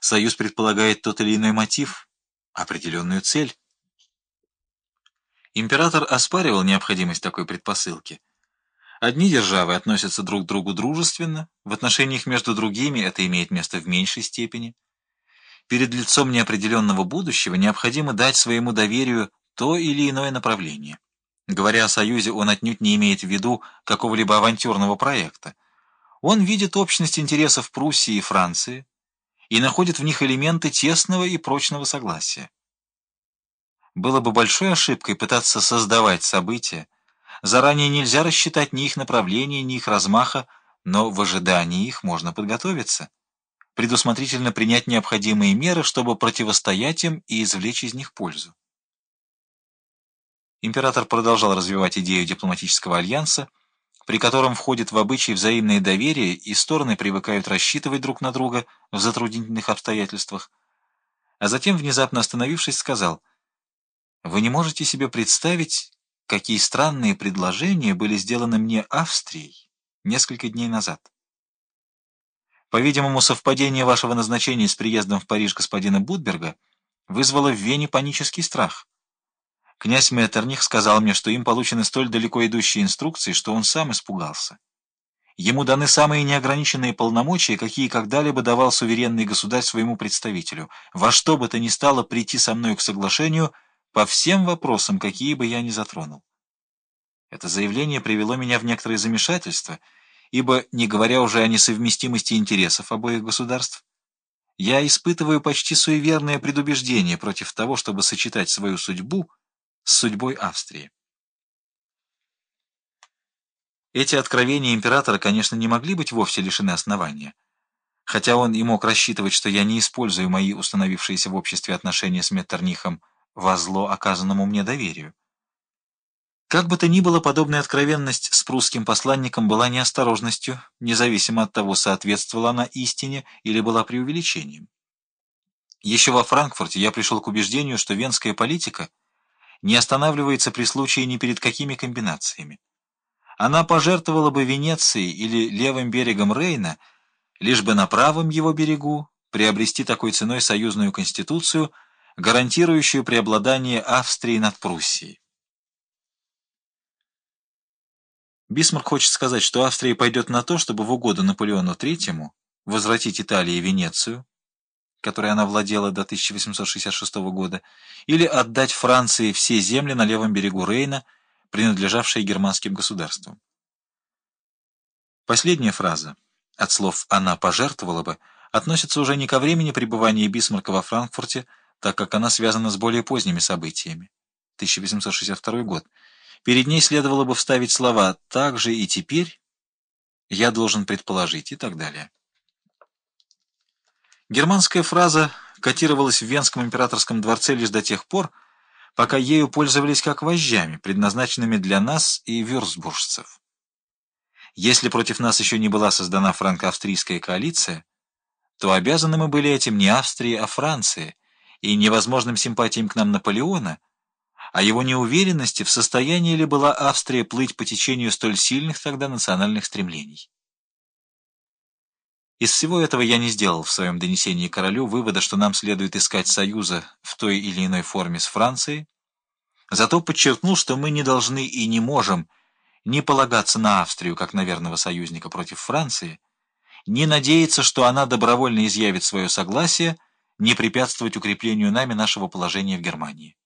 Союз предполагает тот или иной мотив, определенную цель. Император оспаривал необходимость такой предпосылки. Одни державы относятся друг к другу дружественно, в отношениях между другими это имеет место в меньшей степени. Перед лицом неопределенного будущего необходимо дать своему доверию то или иное направление. Говоря о Союзе, он отнюдь не имеет в виду какого-либо авантюрного проекта. Он видит общность интересов Пруссии и Франции и находит в них элементы тесного и прочного согласия. Было бы большой ошибкой пытаться создавать события. Заранее нельзя рассчитать ни их направления, ни их размаха, но в ожидании их можно подготовиться, предусмотрительно принять необходимые меры, чтобы противостоять им и извлечь из них пользу. Император продолжал развивать идею дипломатического альянса, при котором входит в обычай взаимное доверие и стороны привыкают рассчитывать друг на друга в затруднительных обстоятельствах. А затем, внезапно остановившись, сказал, «Вы не можете себе представить, какие странные предложения были сделаны мне Австрией несколько дней назад. По-видимому, совпадение вашего назначения с приездом в Париж господина Будберга вызвало в Вене панический страх». Князь Меттерних сказал мне, что им получены столь далеко идущие инструкции, что он сам испугался. Ему даны самые неограниченные полномочия, какие когда-либо давал суверенный государь своему представителю, во что бы то ни стало прийти со мной к соглашению по всем вопросам, какие бы я ни затронул. Это заявление привело меня в некоторое замешательство, ибо, не говоря уже о несовместимости интересов обоих государств, я испытываю почти суеверное предубеждение против того, чтобы сочетать свою судьбу с судьбой Австрии. Эти откровения императора, конечно, не могли быть вовсе лишены основания. Хотя он и мог рассчитывать, что я не использую мои установившиеся в обществе отношения с Меттернихом во зло оказанному мне доверию. Как бы то ни было, подобная откровенность с прусским посланником была неосторожностью, независимо от того, соответствовала она истине или была преувеличением. Еще во Франкфурте я пришел к убеждению, что венская политика — не останавливается при случае ни перед какими комбинациями. Она пожертвовала бы Венецией или левым берегом Рейна, лишь бы на правом его берегу приобрести такой ценой союзную конституцию, гарантирующую преобладание Австрии над Пруссией. Бисмарк хочет сказать, что Австрия пойдет на то, чтобы в угоду Наполеону III возвратить Италии и Венецию, которой она владела до 1866 года, или отдать Франции все земли на левом берегу Рейна, принадлежавшие германским государствам. Последняя фраза, от слов «она пожертвовала бы», относится уже не ко времени пребывания Бисмарка во Франкфурте, так как она связана с более поздними событиями. 1862 год. Перед ней следовало бы вставить слова «так же и теперь», «я должен предположить» и так далее. Германская фраза котировалась в Венском императорском дворце лишь до тех пор, пока ею пользовались как вожжами, предназначенными для нас и вюрцбуржцев. Если против нас еще не была создана франко-австрийская коалиция, то обязаны мы были этим не Австрии, а Франции, и невозможным симпатиям к нам Наполеона, а его неуверенности, в состоянии ли была Австрия плыть по течению столь сильных тогда национальных стремлений. Из всего этого я не сделал в своем донесении королю вывода, что нам следует искать союза в той или иной форме с Францией, зато подчеркнул, что мы не должны и не можем не полагаться на Австрию как на верного союзника против Франции, не надеяться, что она добровольно изъявит свое согласие, не препятствовать укреплению нами нашего положения в Германии.